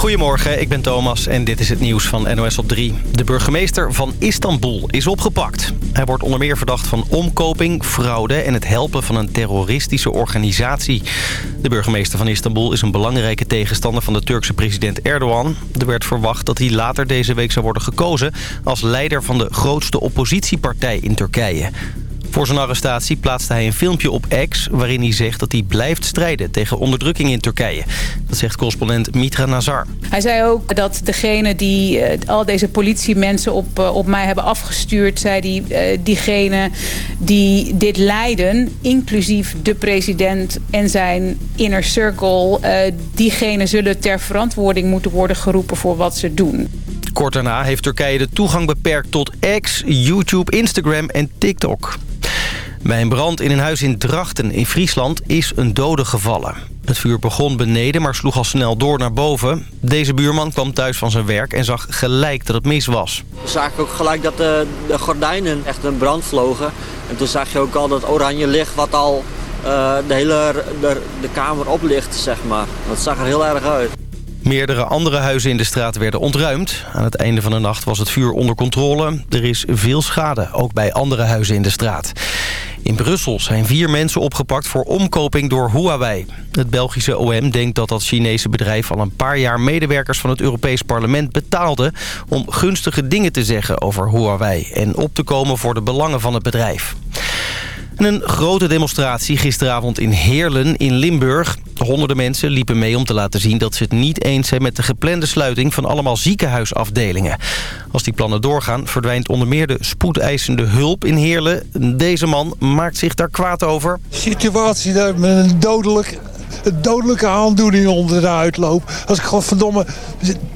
Goedemorgen, ik ben Thomas en dit is het nieuws van NOS op 3. De burgemeester van Istanbul is opgepakt. Hij wordt onder meer verdacht van omkoping, fraude en het helpen van een terroristische organisatie. De burgemeester van Istanbul is een belangrijke tegenstander van de Turkse president Erdogan. Er werd verwacht dat hij later deze week zou worden gekozen als leider van de grootste oppositiepartij in Turkije. Voor zijn arrestatie plaatste hij een filmpje op X... waarin hij zegt dat hij blijft strijden tegen onderdrukking in Turkije. Dat zegt correspondent Mitra Nazar. Hij zei ook dat degene die uh, al deze politiemensen op, uh, op mij hebben afgestuurd... zei die, uh, diegene die dit leiden, inclusief de president en zijn inner circle... diegene zullen ter verantwoording moeten worden geroepen voor wat ze doen. Kort daarna heeft Turkije de toegang beperkt tot X, YouTube, Instagram en TikTok. Bij een brand in een huis in Drachten in Friesland is een dode gevallen. Het vuur begon beneden, maar sloeg al snel door naar boven. Deze buurman kwam thuis van zijn werk en zag gelijk dat het mis was. We zagen ook gelijk dat de, de gordijnen echt een brand vlogen. En toen zag je ook al dat oranje licht wat al uh, de hele de, de kamer oplicht, zeg maar. Dat zag er heel erg uit. Meerdere andere huizen in de straat werden ontruimd. Aan het einde van de nacht was het vuur onder controle. Er is veel schade, ook bij andere huizen in de straat. In Brussel zijn vier mensen opgepakt voor omkoping door Huawei. Het Belgische OM denkt dat dat Chinese bedrijf al een paar jaar medewerkers van het Europees Parlement betaalde... om gunstige dingen te zeggen over Huawei en op te komen voor de belangen van het bedrijf. Een grote demonstratie gisteravond in Heerlen in Limburg. Honderden mensen liepen mee om te laten zien dat ze het niet eens zijn... met de geplande sluiting van allemaal ziekenhuisafdelingen. Als die plannen doorgaan verdwijnt onder meer de spoedeisende hulp in Heerlen. Deze man maakt zich daar kwaad over. Situatie daar dodelijk een dodelijke aandoening onder de uitloop. Als ik gewoon verdomme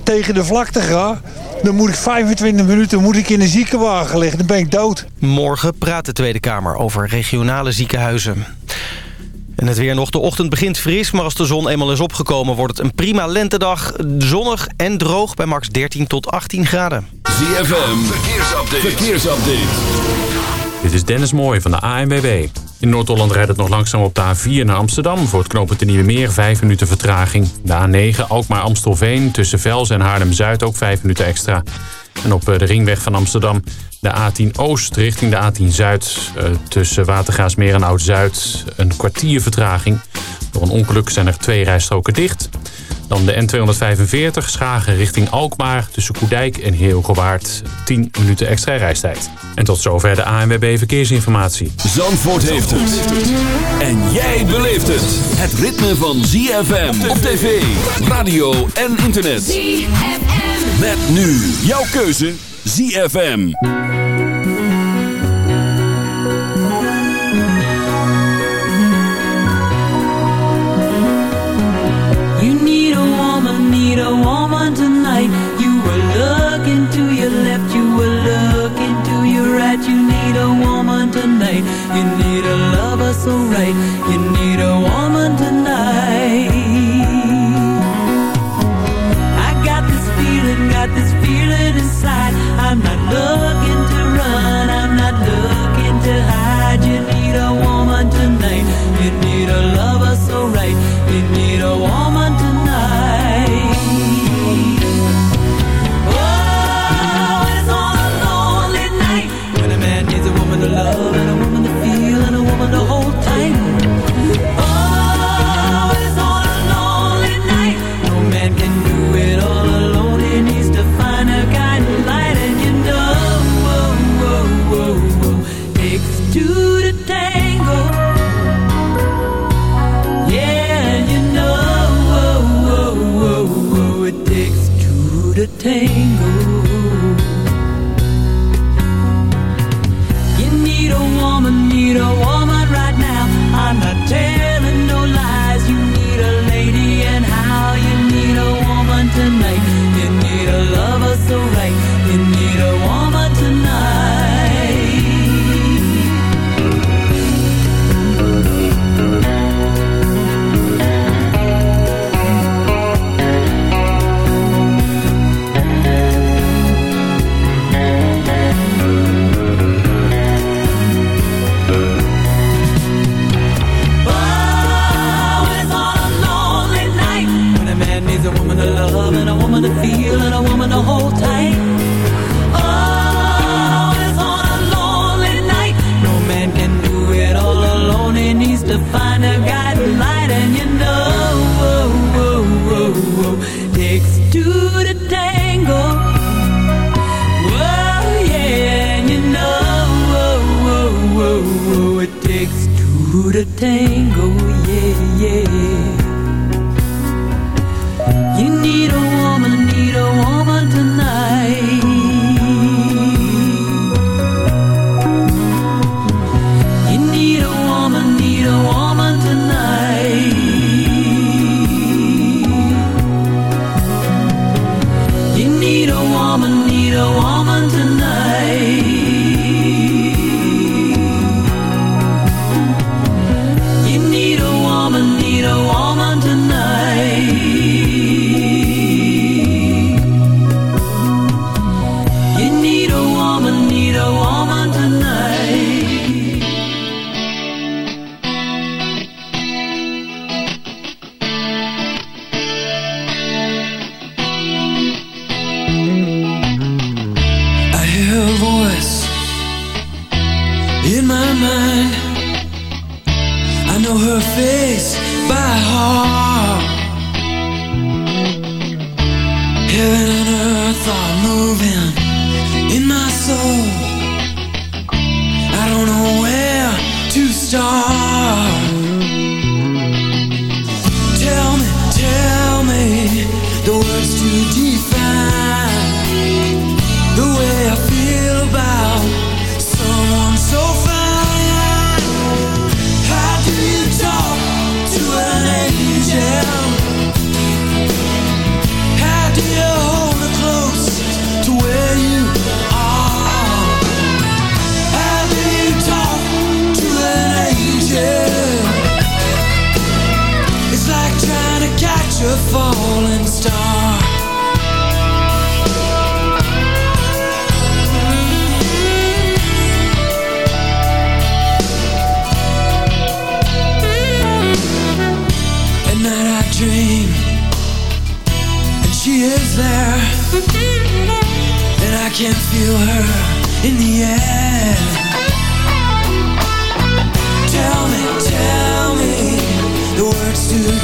tegen de vlakte ga... dan moet ik 25 minuten moet ik in een ziekenwagen liggen. Dan ben ik dood. Morgen praat de Tweede Kamer over regionale ziekenhuizen. En het weer nog. De ochtend begint fris, maar als de zon eenmaal is opgekomen... wordt het een prima lentedag. Zonnig en droog bij max 13 tot 18 graden. ZFM, verkeersupdate. verkeersupdate. Dit is Dennis Mooij van de ANWB. In Noord-Holland rijdt het nog langzaam op de A4 naar Amsterdam... voor het knooppunt de Nieuwe Meer, 5 minuten vertraging. De A9, Alkmaar-Amstelveen, tussen Vels en Haarlem-Zuid ook 5 minuten extra. En op de ringweg van Amsterdam de A10 Oost richting de A10 Zuid... tussen Watergaasmeer en Oud-Zuid een kwartier vertraging. Door een ongeluk zijn er twee rijstroken dicht... Dan de N245 Schagen richting Alkmaar tussen Koedijk en Heelgewaard 10 minuten extra reistijd. En tot zover de ANWB Verkeersinformatie. Zandvoort heeft het. En jij beleeft het. Het ritme van ZFM op tv, radio en internet. ZFM. Met nu jouw keuze ZFM. Woman tonight. You were looking to your left, you were looking to your right. You need a woman tonight. You need a lover so right. You need a woman tonight. I got this feeling, got this feeling inside. I'm not looking she is there. And I can feel her in the air. Tell me, tell me the words to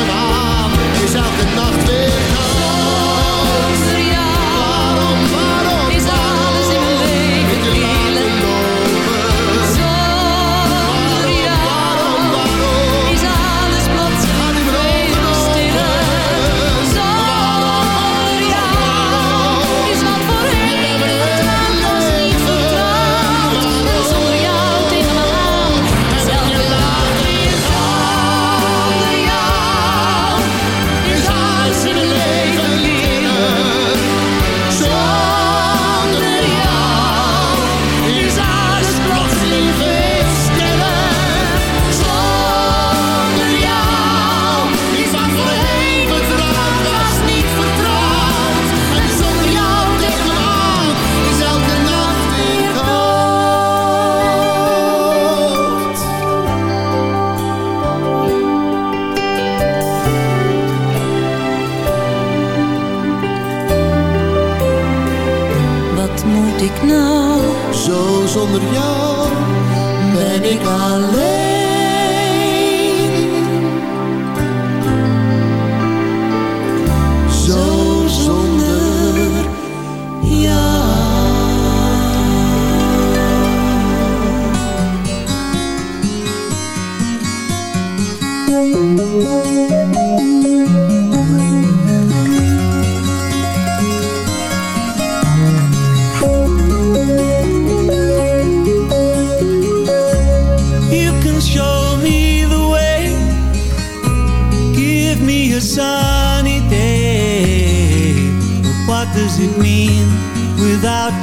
gedaan, is elke nacht weer moet ik nou? Zo zonder jou ben ik alleen.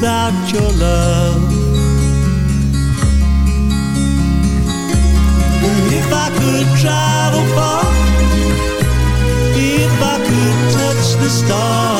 without your love. If I could travel far, if I could touch the stars.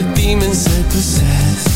the demons that possess.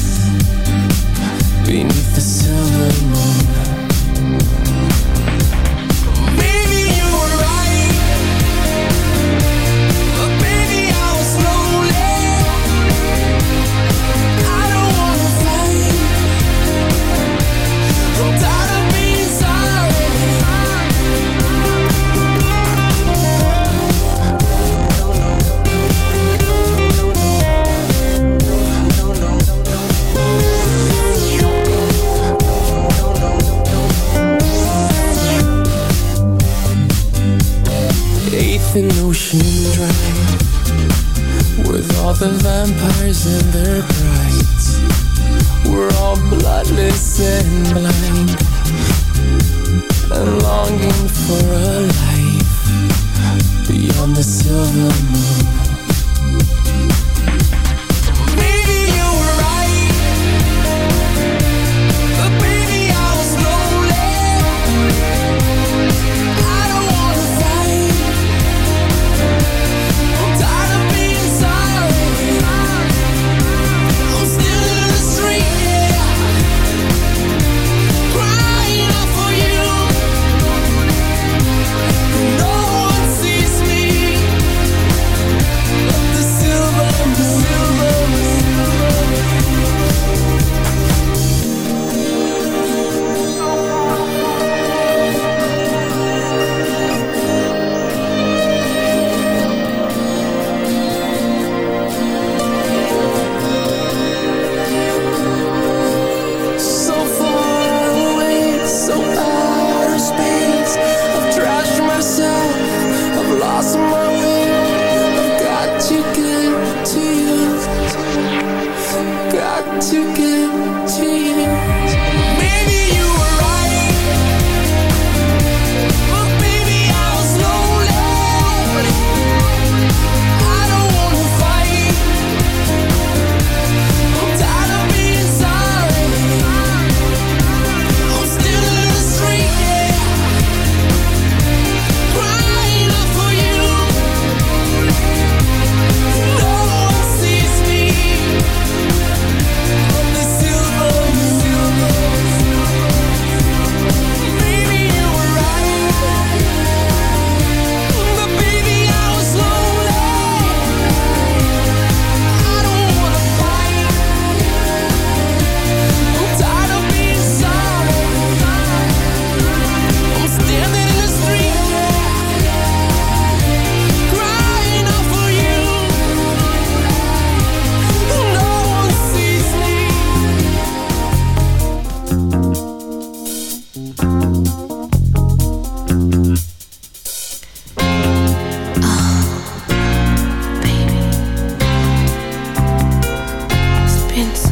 seconds.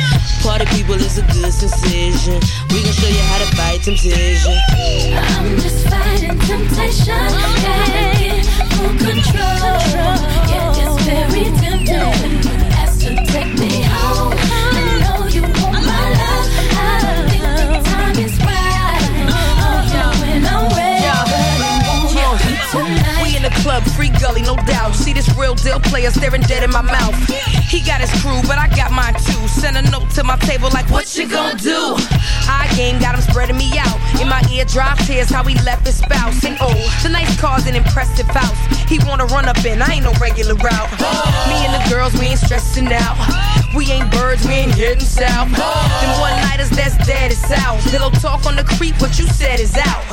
Party people is a good sensation. We gon' show you how to fight temptation. I'm just fighting temptation. Gotta get full control. Yeah, it's very tempting when you ask to take me home. I know you want my love. I think the time is right. Oh, yeah, when I'm ready. I you tonight. We in the club, free gully, no doubt. See this real deal player staring dead in my mouth. He got his crew, but I got mine too. Send a note to my table like, what you gon' do? High game got him spreading me out. In my ear, drop tears how he left his spouse. And oh, nice car's an impressive house. He wanna run up in, I ain't no regular route. Me and the girls, we ain't stressing out. We ain't birds, we ain't heading south. Them one nighters that's dead is south. Pillow talk on the creep, what you said is out.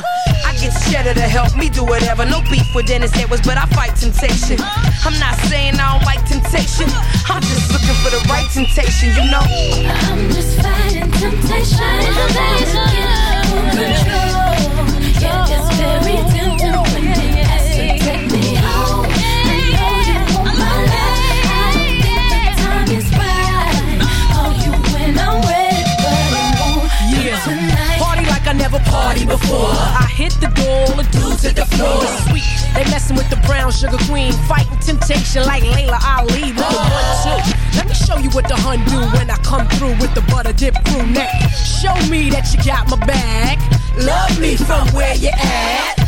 I get cheddar to help me do whatever. No beef with Dennis Edwards, but I fight temptation. I'm not saying I don't like temptation. I'm just looking for the right temptation, you know. I'm just fighting temptation. I'm just control. Yeah, it's very tempting when you take me home. I never party before. I hit the door, the dudes hit the floor. Sweet, they messing with the brown sugar queen. Fight temptation like Laila Ali with the one two. Let me show you what the hun do when I come through with the butter dip crew neck. Show me that you got my back. Love me from where you at.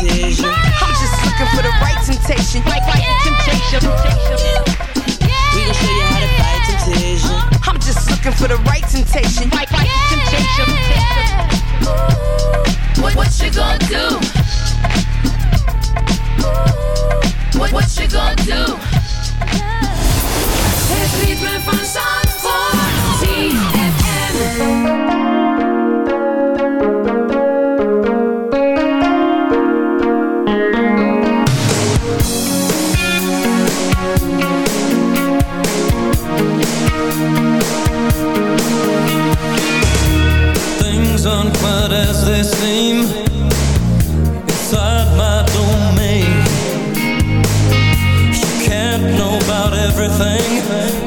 Temptation. I'm just looking for the right temptation. Right, right temptation. We gon' show you how to fight temptation. I'm just looking for the right temptation. Right, right temptation. What, what you gonna do? What, what you gonna do? Het ritme van Zandvoort. Everything,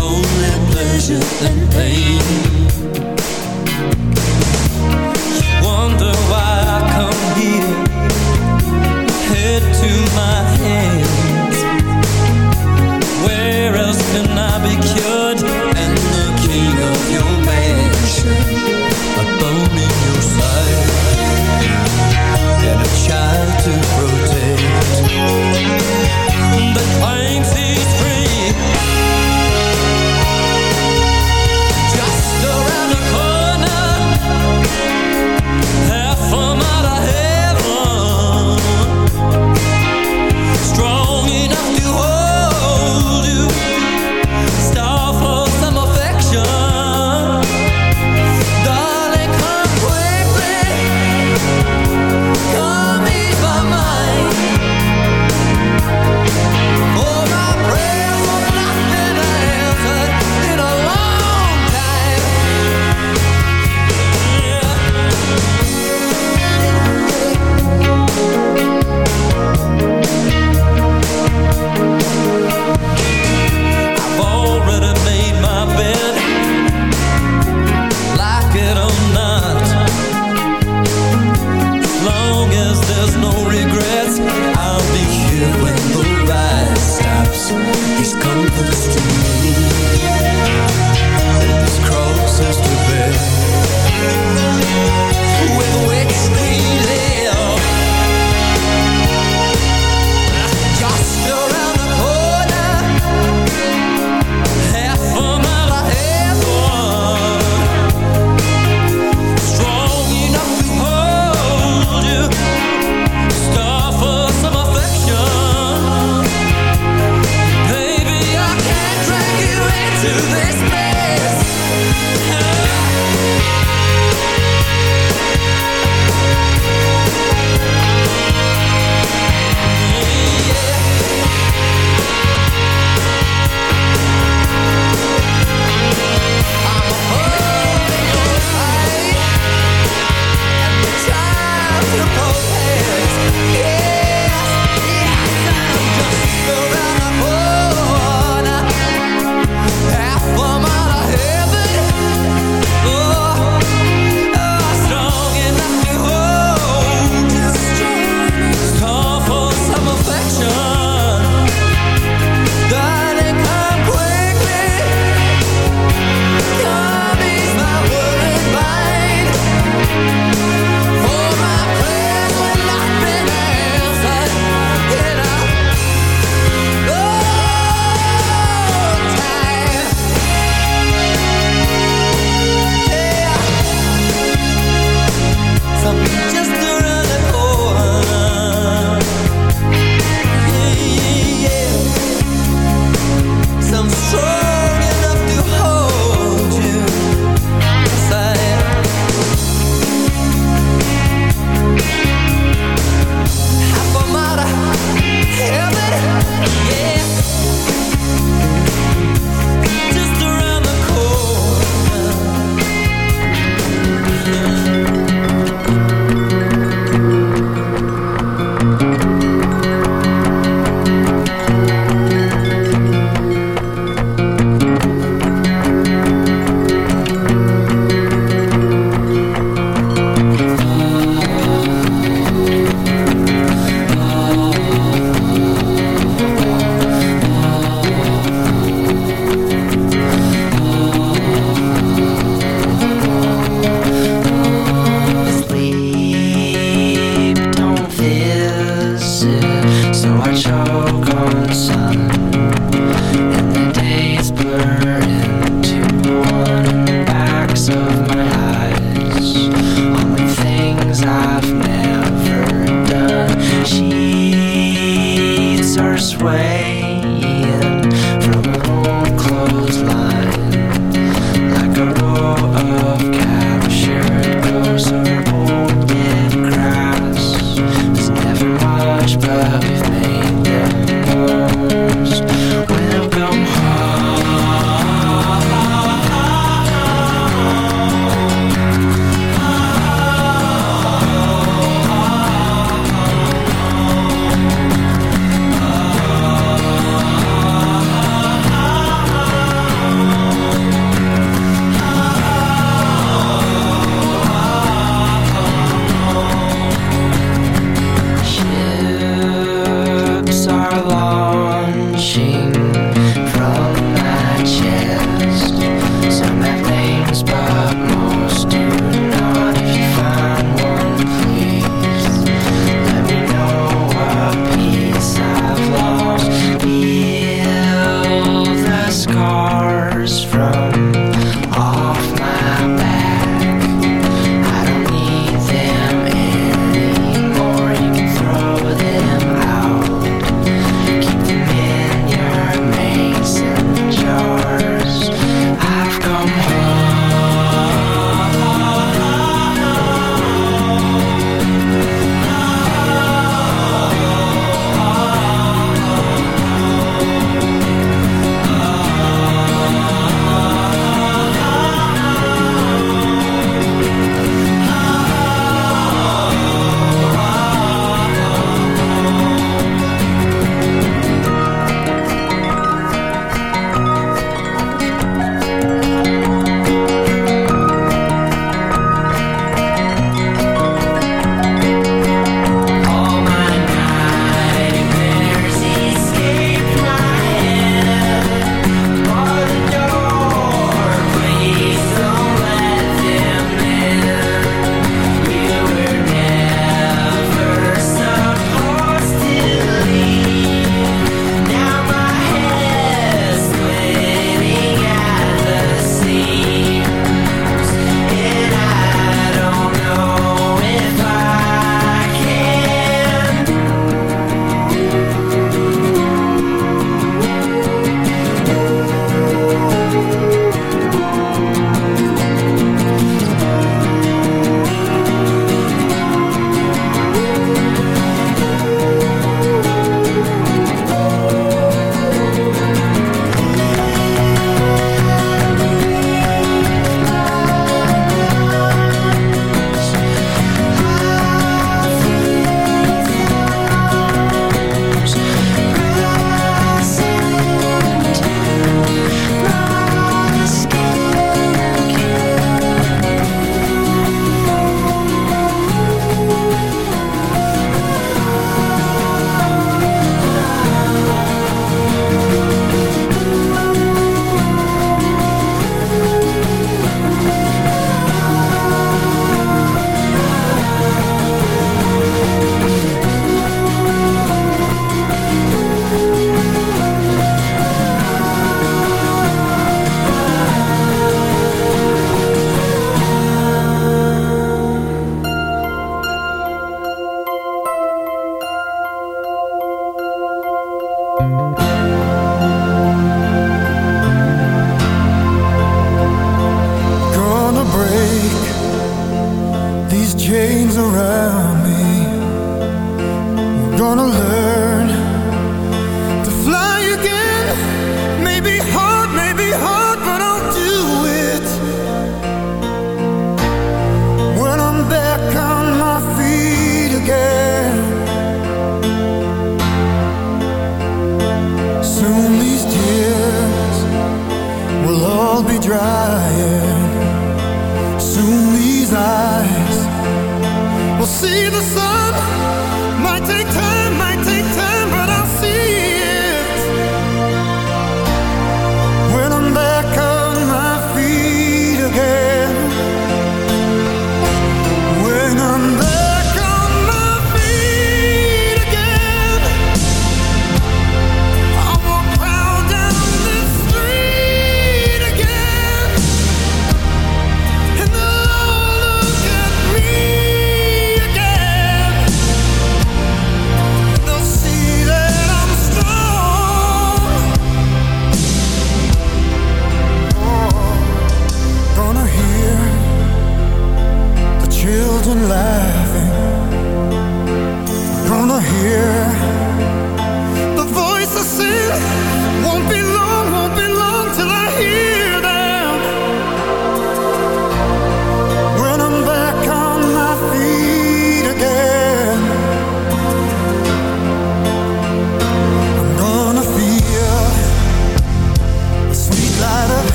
only pleasure and pain.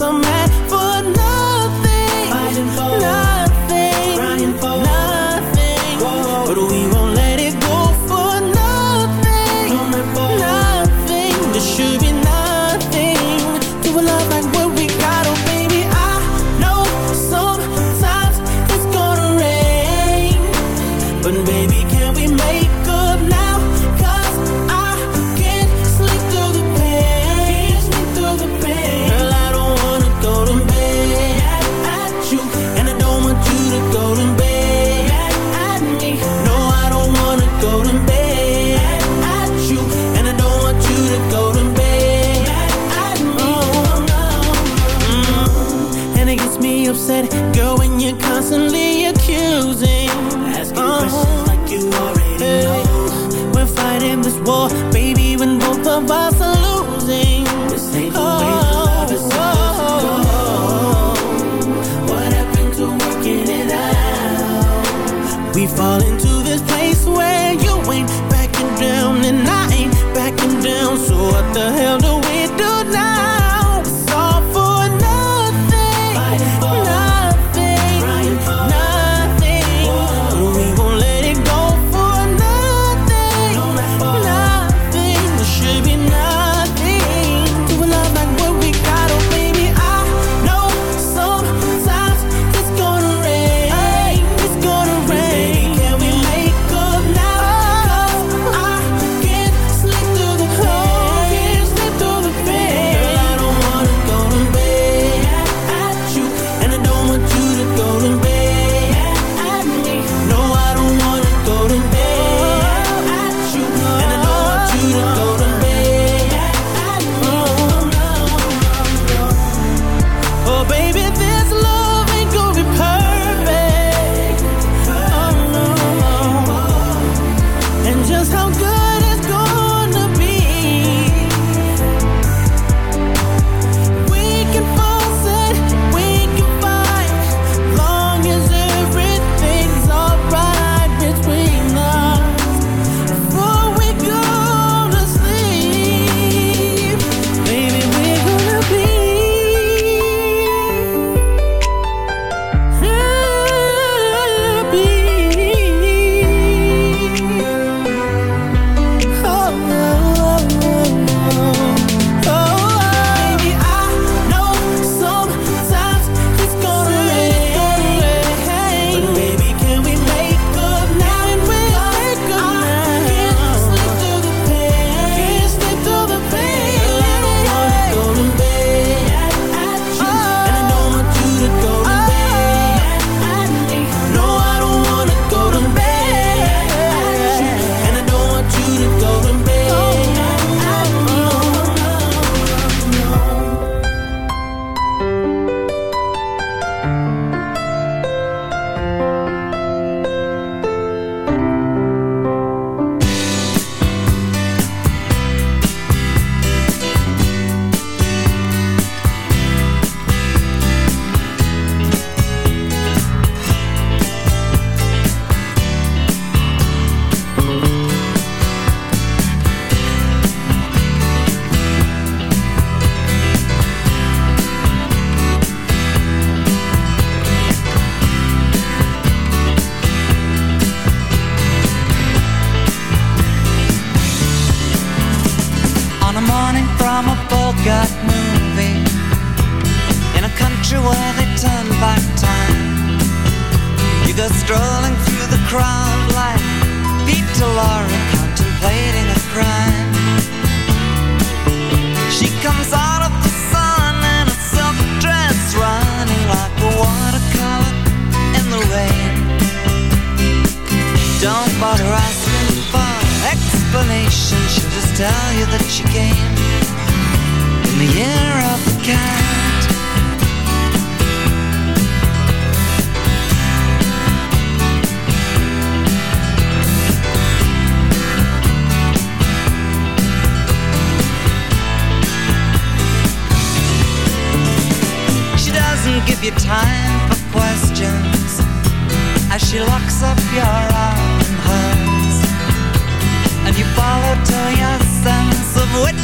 Both she came in the year of the cat. She doesn't give you time for questions as she locks up your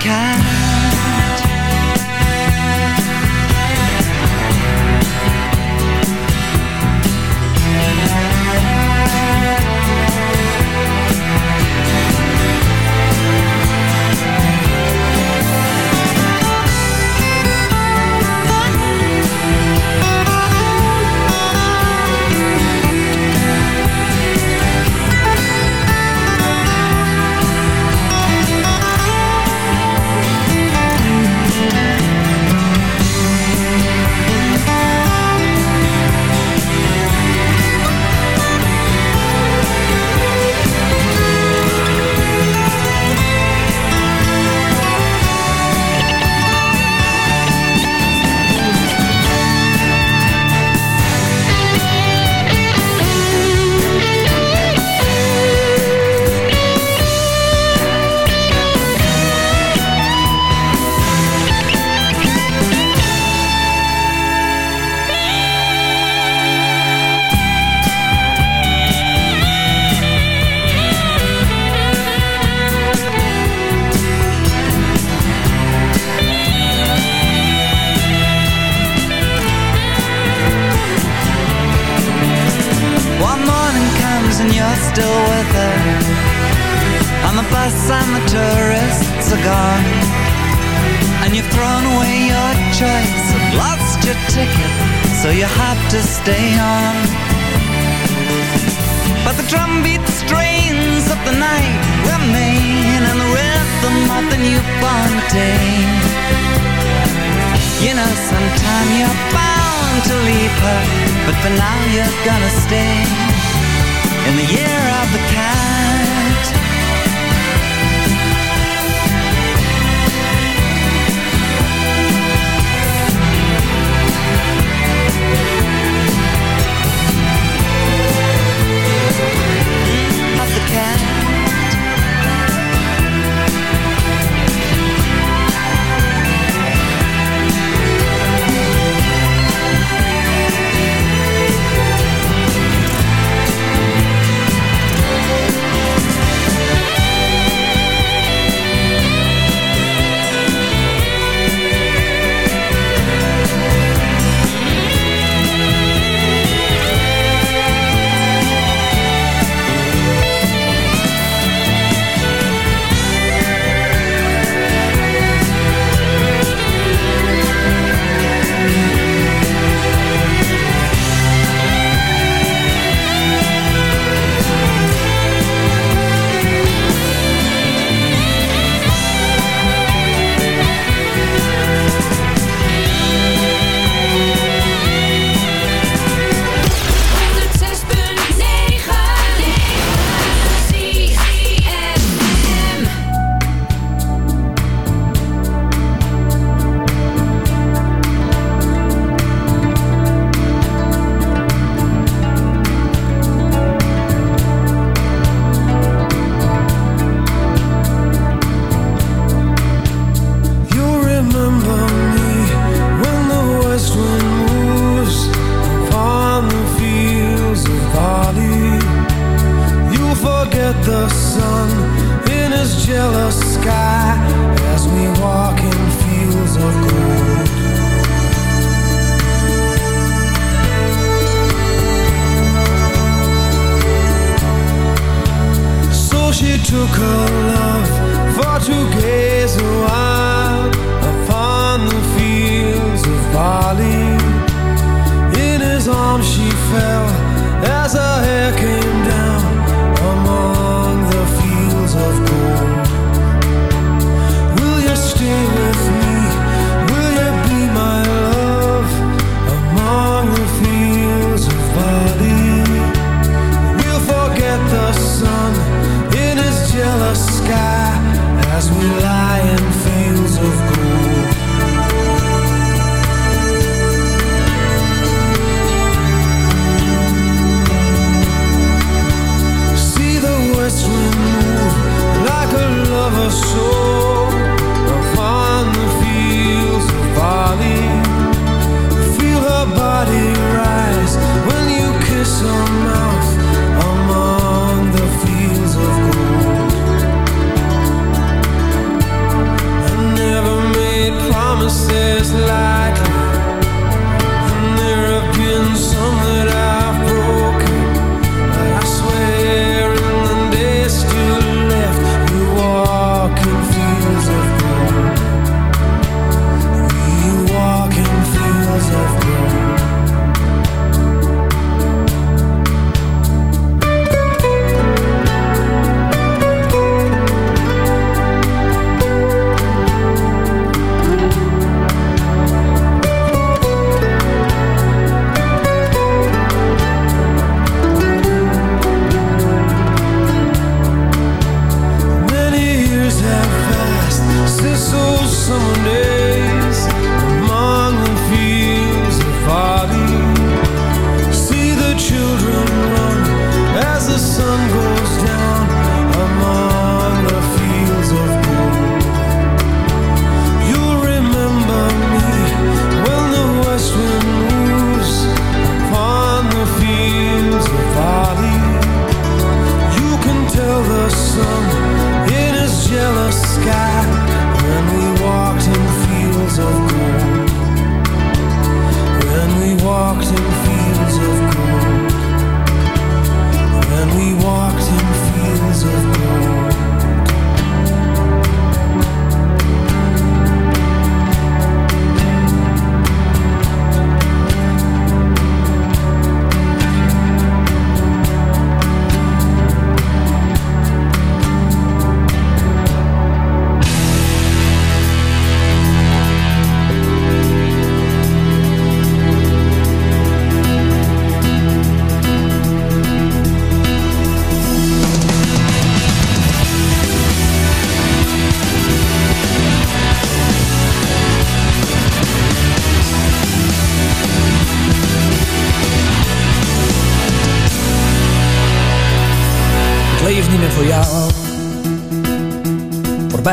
看。